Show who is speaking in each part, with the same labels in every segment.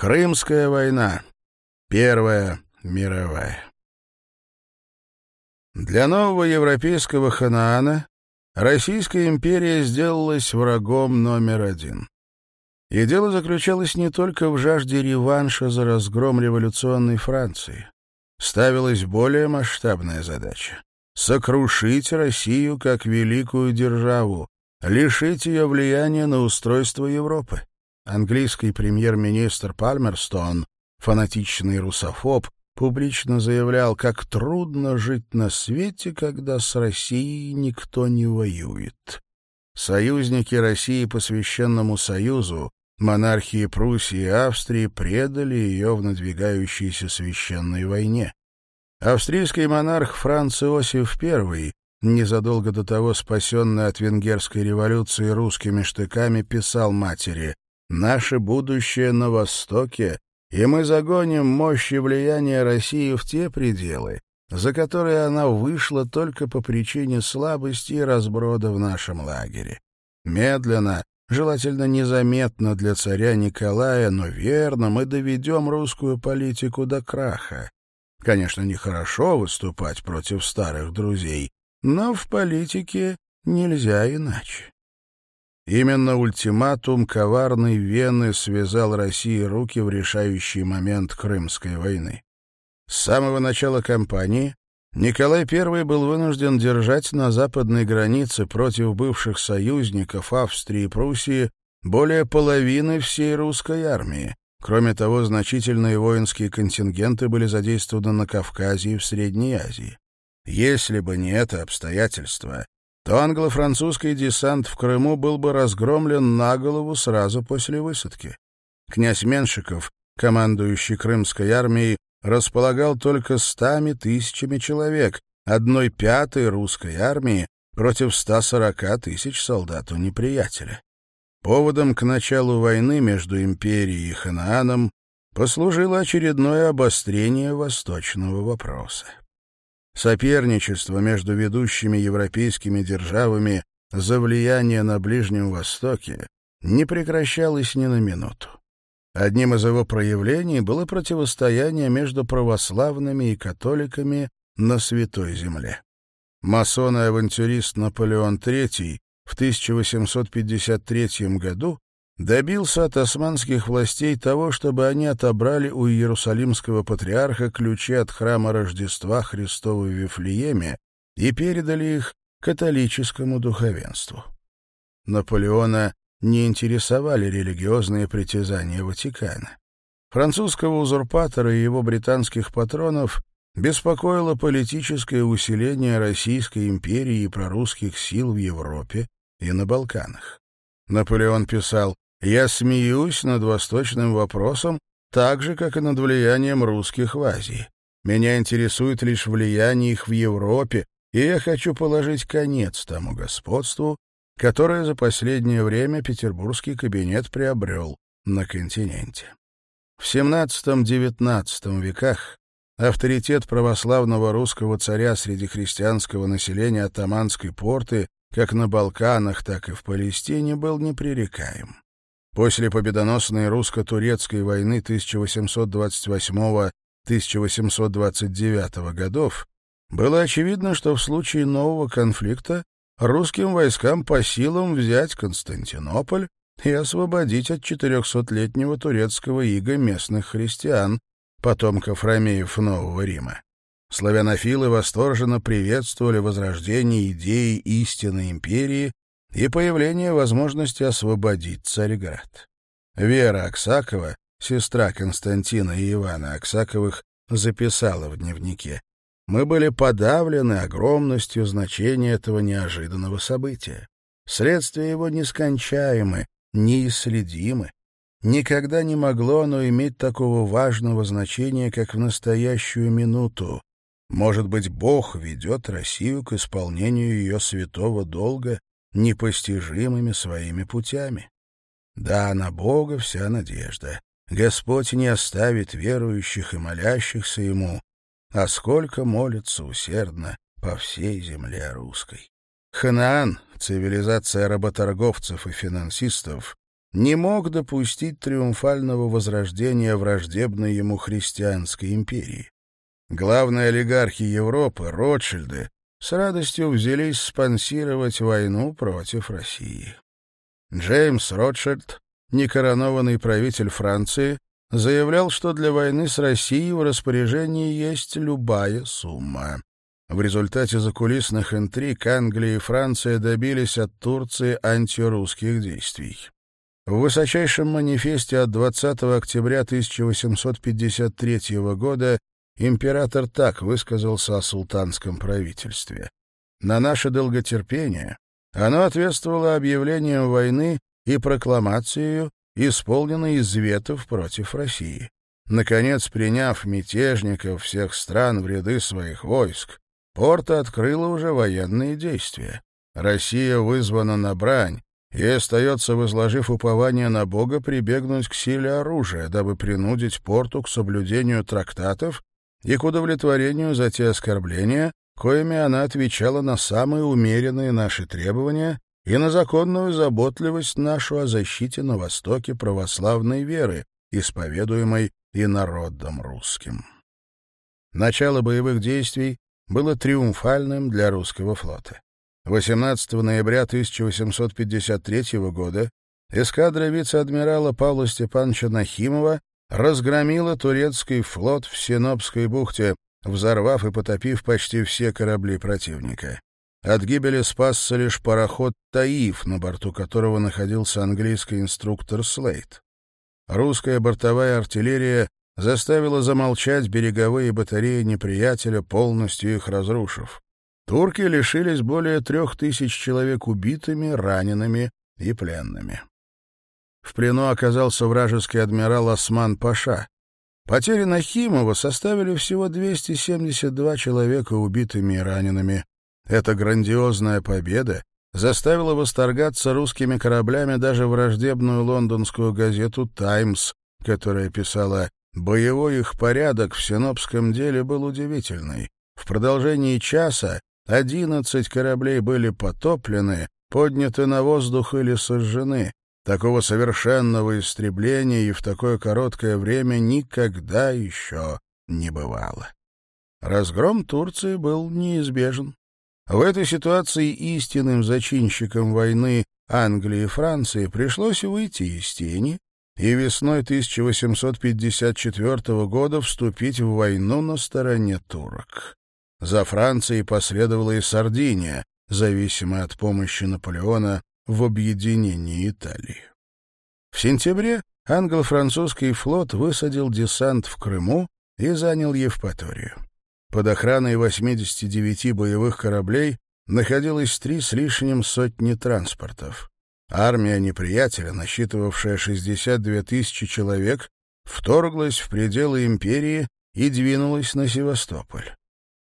Speaker 1: Крымская война. Первая мировая. Для нового европейского ханаана Российская империя сделалась врагом номер один. И дело заключалось не только в жажде реванша за разгром революционной Франции. Ставилась более масштабная задача — сокрушить Россию как великую державу, лишить ее влияния на устройство Европы. Английский премьер-министр Пальмерстон, фанатичный русофоб, публично заявлял, как трудно жить на свете, когда с Россией никто не воюет. Союзники России по Священному Союзу, монархии Пруссии и Австрии предали ее в надвигающейся священной войне. Австрийский монарх Франц Иосиф I, незадолго до того спасенный от венгерской революции русскими штыками, писал матери Наше будущее на Востоке, и мы загоним мощь и влияние России в те пределы, за которые она вышла только по причине слабости и разброда в нашем лагере. Медленно, желательно незаметно для царя Николая, но верно мы доведем русскую политику до краха. Конечно, нехорошо выступать против старых друзей, но в политике нельзя иначе. Именно ультиматум коварной Вены связал России руки в решающий момент Крымской войны. С самого начала кампании Николай I был вынужден держать на западной границе против бывших союзников Австрии и Пруссии более половины всей русской армии. Кроме того, значительные воинские контингенты были задействованы на Кавказе и в Средней Азии. Если бы не это обстоятельство, то англо-французский десант в Крыму был бы разгромлен на голову сразу после высадки. Князь Меншиков, командующий Крымской армией, располагал только стами тысячами человек, одной пятой русской армии против 140 тысяч солдат у неприятеля. Поводом к началу войны между империей и Ханааном послужило очередное обострение восточного вопроса. Соперничество между ведущими европейскими державами за влияние на Ближнем Востоке не прекращалось ни на минуту. Одним из его проявлений было противостояние между православными и католиками на Святой Земле. Масон и авантюрист Наполеон III в 1853 году добился от османских властей того, чтобы они отобрали у иерусалимского патриарха ключи от храма Рождества Христова в Вифлееме и передали их католическому духовенству. Наполеона не интересовали религиозные притязания Ватикана. Французского узурпатора и его британских патронов беспокоило политическое усиление Российской империи и прорусских сил в Европе и на Балканах. Наполеон писал я смеюсь над восточным вопросом, так же, как и над влиянием русских в Азии. Меня интересует лишь влияние их в Европе, и я хочу положить конец тому господству, которое за последнее время петербургский кабинет приобрел на континенте. В XVII-XIX веках авторитет православного русского царя среди христианского населения атаманской порты как на Балканах, так и в Палестине был непререкаем. После победоносной русско-турецкой войны 1828-1829 годов было очевидно, что в случае нового конфликта русским войскам по силам взять Константинополь и освободить от 400-летнего турецкого ига местных христиан, потомков ромеев Нового Рима. Славянофилы восторженно приветствовали возрождение идеи истинной империи и появление возможности освободить Царьград. Вера Аксакова, сестра Константина и Ивана Аксаковых, записала в дневнике. Мы были подавлены огромностью значения этого неожиданного события. Следствия его нескончаемы, неисследимы. Никогда не могло оно иметь такого важного значения, как в настоящую минуту. Может быть, Бог ведет Россию к исполнению ее святого долга, непостижимыми своими путями. Да, на Бога вся надежда. Господь не оставит верующих и молящихся Ему, а сколько молится усердно по всей земле русской. Ханаан, цивилизация работорговцев и финансистов, не мог допустить триумфального возрождения враждебной ему христианской империи. Главные олигархи Европы, Ротшильды, с радостью взялись спонсировать войну против России. Джеймс Ротшильд, некоронованный правитель Франции, заявлял, что для войны с Россией в распоряжении есть любая сумма. В результате закулисных интриг Англия и Франция добились от Турции антирусских действий. В высочайшем манифесте от 20 октября 1853 года Император так высказался о султанском правительстве. На наше долготерпение оно ответствовало объявлением войны и прокламацией, исполненной изветов против России. Наконец, приняв мятежников всех стран в ряды своих войск, Порта открыла уже военные действия. Россия вызвана на брань, и остается, возложив упование на Бога, прибегнуть к силе оружия, дабы принудить Порту к соблюдению трактатов и к удовлетворению за те оскорбления, коими она отвечала на самые умеренные наши требования и на законную заботливость нашу о защите на Востоке православной веры, исповедуемой и народом русским. Начало боевых действий было триумфальным для русского флота. 18 ноября 1853 года эскадра вице-адмирала Павла Степановича Нахимова разгромила турецкий флот в Синопской бухте, взорвав и потопив почти все корабли противника. От гибели спасся лишь пароход «Таиф», на борту которого находился английский инструктор Слейт. Русская бортовая артиллерия заставила замолчать береговые батареи неприятеля, полностью их разрушив. Турки лишились более трех тысяч человек убитыми, ранеными и пленными. В плену оказался вражеский адмирал Осман Паша. Потери Нахимова составили всего 272 человека убитыми и ранеными. Эта грандиозная победа заставила восторгаться русскими кораблями даже враждебную лондонскую газету «Таймс», которая писала «Боевой их порядок в синопском деле был удивительный. В продолжении часа 11 кораблей были потоплены, подняты на воздух или сожжены, Такого совершенного истребления и в такое короткое время никогда еще не бывало. Разгром Турции был неизбежен. В этой ситуации истинным зачинщиком войны Англии и Франции пришлось выйти из тени и весной 1854 года вступить в войну на стороне турок. За Францией последовала и Сардиния, зависимая от помощи Наполеона в объединении Италии. В сентябре англо-французский флот высадил десант в Крыму и занял Евпаторию. Под охраной 89 боевых кораблей находилось три с лишним сотни транспортов. Армия неприятеля, насчитывавшая 62 тысячи человек, вторглась в пределы империи и двинулась на Севастополь.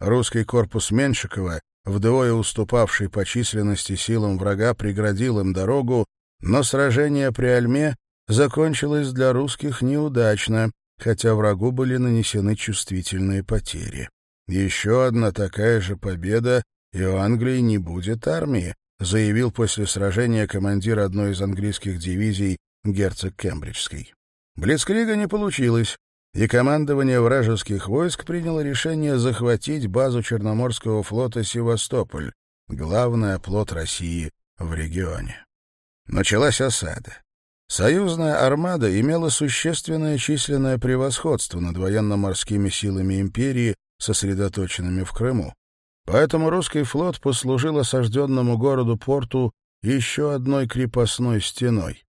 Speaker 1: Русский корпус Меншикова вдвое уступавший по численности силам врага, преградил им дорогу, но сражение при Альме закончилось для русских неудачно, хотя врагу были нанесены чувствительные потери. «Еще одна такая же победа, и у Англии не будет армии», заявил после сражения командир одной из английских дивизий герцог Кембриджский. Блицкрига не получилось, и командование вражеских войск приняло решение захватить базу Черноморского флота «Севастополь», главный оплот России в регионе. Началась осада. Союзная армада имела существенное численное превосходство над военно-морскими силами империи, сосредоточенными в Крыму. Поэтому русский флот послужил осажденному городу-порту еще одной крепостной стеной.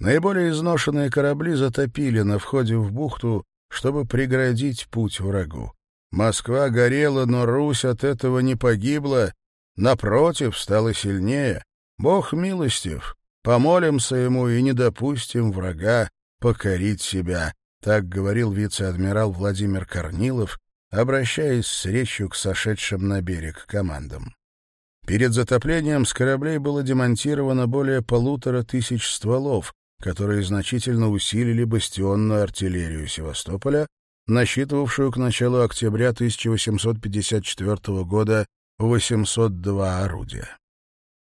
Speaker 1: Наиболее изношенные корабли затопили на входе в бухту чтобы преградить путь врагу. Москва горела, но Русь от этого не погибла, напротив, стала сильнее. Бог милостив, помолимся ему и не допустим врага покорить себя, так говорил вице-адмирал Владимир Корнилов, обращаясь с речью к сошедшим на берег командам. Перед затоплением с кораблей было демонтировано более полутора тысяч стволов, которые значительно усилили бастионную артиллерию Севастополя, насчитывавшую к началу октября 1854 года 802 орудия.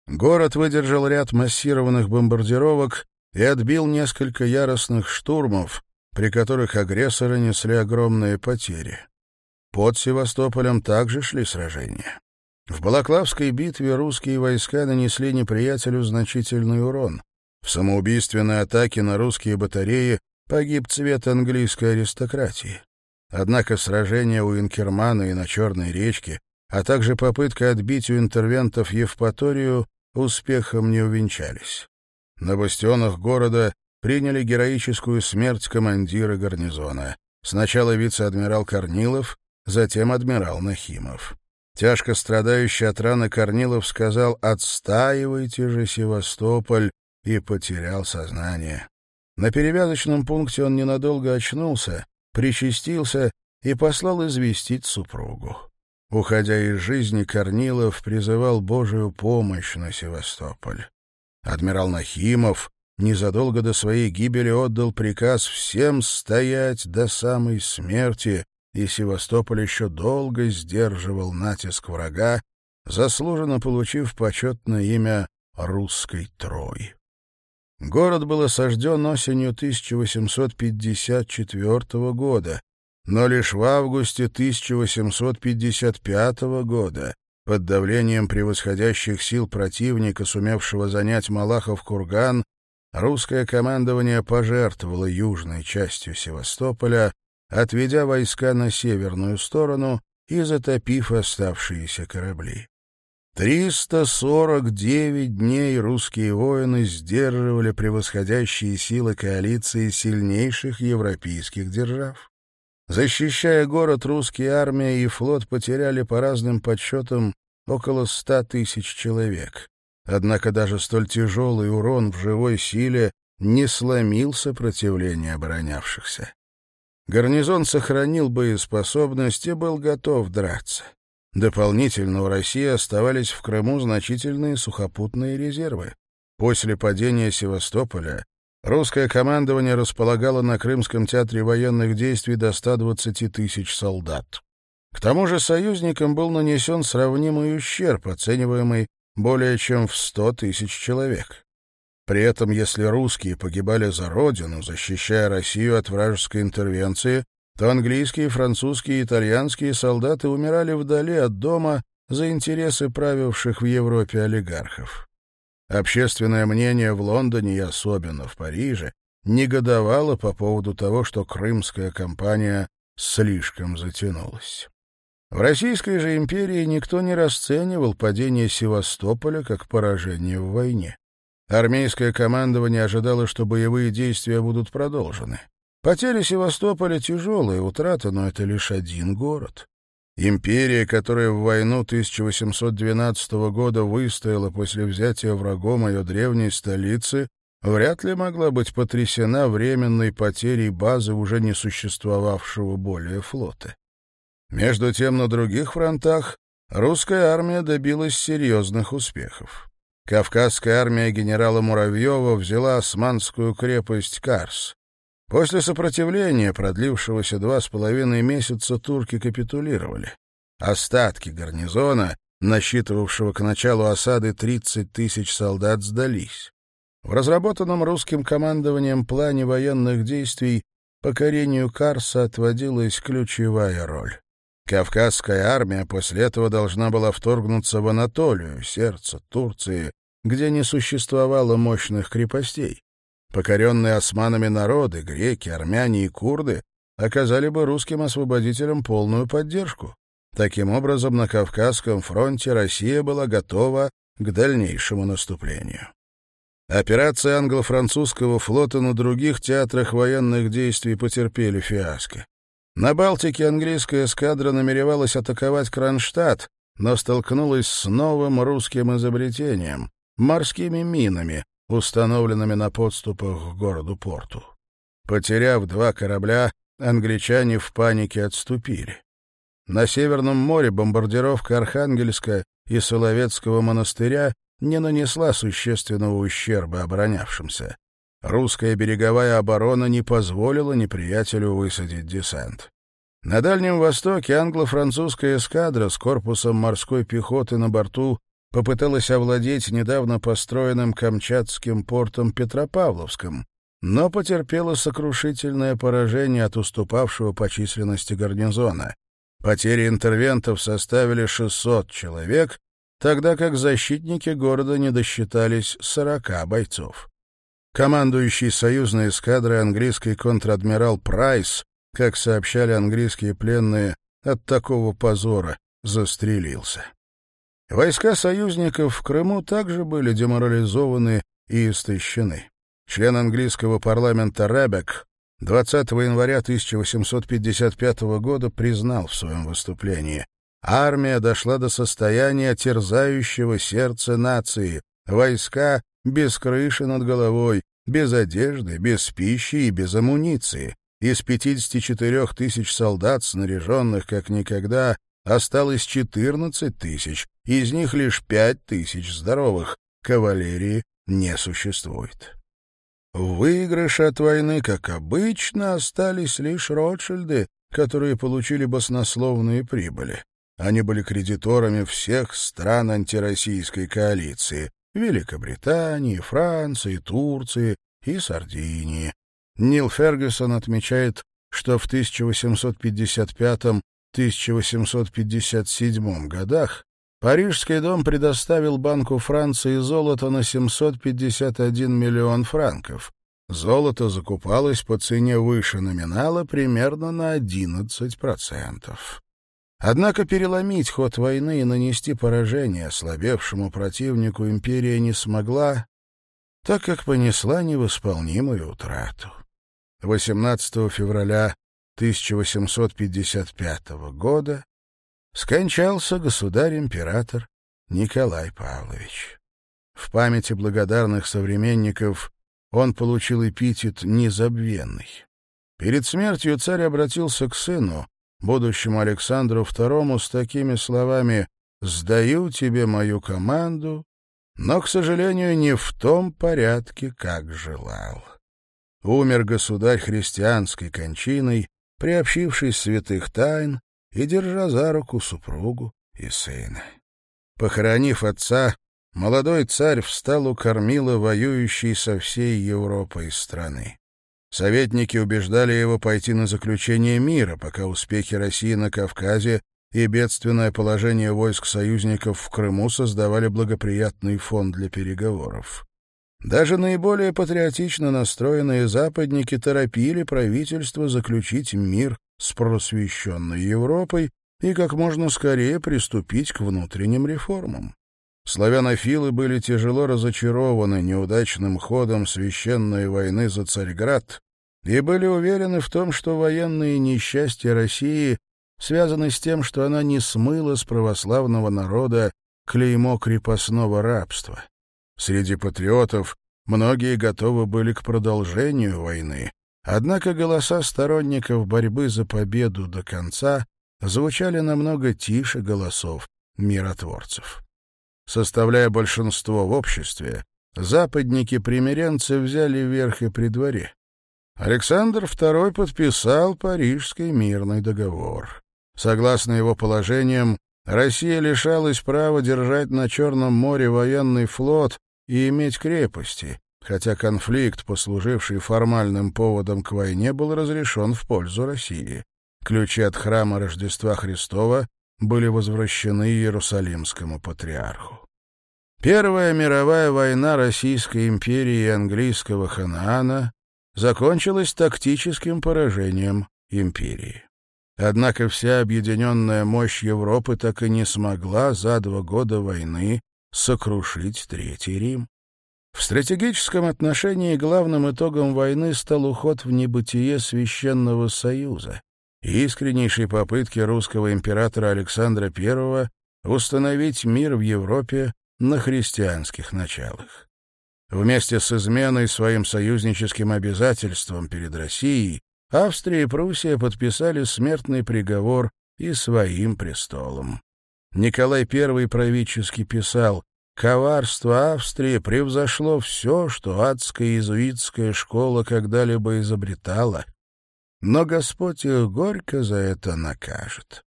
Speaker 1: Город выдержал ряд массированных бомбардировок и отбил несколько яростных штурмов, при которых агрессоры несли огромные потери. Под Севастополем также шли сражения. В Балаклавской битве русские войска нанесли неприятелю значительный урон — в самоубийственной атаке на русские батареи погиб цвет английской аристократии. Однако сражение у Инкермана и на Черной речке, а также попытка отбить у интервентов Евпаторию, успехом не увенчались. На бастионах города приняли героическую смерть командира гарнизона. Сначала вице-адмирал Корнилов, затем адмирал Нахимов. Тяжко страдающий от раны Корнилов сказал «Отстаивайте же Севастополь, и потерял сознание. На перевязочном пункте он ненадолго очнулся, причастился и послал известить супругу. Уходя из жизни, Корнилов призывал Божию помощь на Севастополь. Адмирал Нахимов незадолго до своей гибели отдал приказ всем стоять до самой смерти, и Севастополь еще долго сдерживал натиск врага, заслуженно получив почетное имя «Русской Трои». Город был осажден осенью 1854 года, но лишь в августе 1855 года под давлением превосходящих сил противника, сумевшего занять Малахов курган, русское командование пожертвовало южной частью Севастополя, отведя войска на северную сторону и затопив оставшиеся корабли. 349 дней русские воины сдерживали превосходящие силы коалиции сильнейших европейских держав. Защищая город, русские армия и флот потеряли по разным подсчетам около ста тысяч человек. Однако даже столь тяжелый урон в живой силе не сломил сопротивление оборонявшихся. Гарнизон сохранил боеспособность и был готов драться. Дополнительно у России оставались в Крыму значительные сухопутные резервы. После падения Севастополя русское командование располагало на Крымском театре военных действий до 120 тысяч солдат. К тому же союзникам был нанесен сравнимый ущерб, оцениваемый более чем в 100 тысяч человек. При этом, если русские погибали за родину, защищая Россию от вражеской интервенции, то английские, французские и итальянские солдаты умирали вдали от дома за интересы правивших в Европе олигархов. Общественное мнение в Лондоне и особенно в Париже негодовало по поводу того, что крымская кампания слишком затянулась. В Российской же империи никто не расценивал падение Севастополя как поражение в войне. Армейское командование ожидало, что боевые действия будут продолжены. Потери Севастополя тяжелая, утрата, но это лишь один город. Империя, которая в войну 1812 года выстояла после взятия врагом ее древней столицы, вряд ли могла быть потрясена временной потерей базы уже не существовавшего более флота. Между тем, на других фронтах русская армия добилась серьезных успехов. Кавказская армия генерала Муравьева взяла османскую крепость Карс. После сопротивления, продлившегося два с половиной месяца, турки капитулировали. Остатки гарнизона, насчитывавшего к началу осады 30 тысяч солдат, сдались. В разработанном русским командованием плане военных действий покорению Карса отводилась ключевая роль. Кавказская армия после этого должна была вторгнуться в Анатолию, сердце Турции, где не существовало мощных крепостей. Покоренные османами народы, греки, армяне и курды, оказали бы русским освободителям полную поддержку. Таким образом, на Кавказском фронте Россия была готова к дальнейшему наступлению. Операции англо-французского флота на других театрах военных действий потерпели фиаско. На Балтике английская эскадра намеревалась атаковать Кронштадт, но столкнулась с новым русским изобретением — морскими минами, установленными на подступах к городу Порту. Потеряв два корабля, англичане в панике отступили. На Северном море бомбардировка Архангельска и Соловецкого монастыря не нанесла существенного ущерба оборонявшимся. Русская береговая оборона не позволила неприятелю высадить десант. На Дальнем Востоке англо-французская эскадра с корпусом морской пехоты на борту попыталась овладеть недавно построенным Камчатским портом Петропавловском, но потерпела сокрушительное поражение от уступавшего по численности гарнизона. Потери интервентов составили 600 человек, тогда как защитники города не досчитались 40 бойцов. Командующий союзной эскадрой английский контр-адмирал Прайс, как сообщали английские пленные, от такого позора застрелился. Войска союзников в Крыму также были деморализованы и истощены. Член английского парламента Ребек 20 января 1855 года признал в своем выступлении «Армия дошла до состояния терзающего сердце нации, войска без крыши над головой, без одежды, без пищи и без амуниции. Из 54 тысяч солдат, снаряженных как никогда, осталось 14 тысяч, из них лишь пять тысяч здоровых. Кавалерии не существует. В от войны, как обычно, остались лишь Ротшильды, которые получили баснословные прибыли. Они были кредиторами всех стран антироссийской коалиции — Великобритании, Франции, Турции и Сардинии. Нил Фергюсон отмечает, что в 1855-1857 годах Парижский дом предоставил Банку Франции золото на 751 миллион франков. Золото закупалось по цене выше номинала примерно на 11%. Однако переломить ход войны и нанести поражение ослабевшему противнику империя не смогла, так как понесла невосполнимую утрату. 18 февраля 1855 года скончался государь-император Николай Павлович. В памяти благодарных современников он получил эпитет «незабвенный». Перед смертью царь обратился к сыну, будущему Александру II, с такими словами «Сдаю тебе мою команду, но, к сожалению, не в том порядке, как желал». Умер государь христианской кончиной, приобщившись святых тайн и держа за руку супругу и сына. Похоронив отца, молодой царь встал у кормила воюющей со всей Европой страны. Советники убеждали его пойти на заключение мира, пока успехи России на Кавказе и бедственное положение войск союзников в Крыму создавали благоприятный фон для переговоров. Даже наиболее патриотично настроенные западники торопили правительство заключить мир с просвещенной Европой и как можно скорее приступить к внутренним реформам. Славянофилы были тяжело разочарованы неудачным ходом священной войны за Царьград и были уверены в том, что военные несчастья России связаны с тем, что она не смыла с православного народа клеймо крепостного рабства. Среди патриотов многие готовы были к продолжению войны, Однако голоса сторонников борьбы за победу до конца звучали намного тише голосов миротворцев. Составляя большинство в обществе, западники-примиренцы взяли верх и при дворе. Александр II подписал Парижский мирный договор. Согласно его положениям, Россия лишалась права держать на Черном море военный флот и иметь крепости, хотя конфликт, послуживший формальным поводом к войне, был разрешен в пользу России. Ключи от храма Рождества Христова были возвращены Иерусалимскому патриарху. Первая мировая война Российской империи и английского Ханаана закончилась тактическим поражением империи. Однако вся объединенная мощь Европы так и не смогла за два года войны сокрушить Третий Рим. В стратегическом отношении главным итогом войны стал уход в небытие Священного Союза и искреннейшие попытки русского императора Александра I установить мир в Европе на христианских началах. Вместе с изменой своим союзническим обязательством перед Россией Австрия и Пруссия подписали смертный приговор и своим престолом. Николай I правительски писал Коварство Австрии превзошло все, что адская иезуитская школа когда-либо изобретала. Но Господь их горько за это накажет.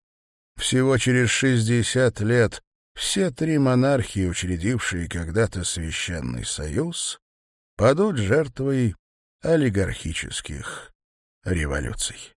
Speaker 1: Всего через шестьдесят лет все три монархии, учредившие когда-то Священный Союз, падут жертвой олигархических революций.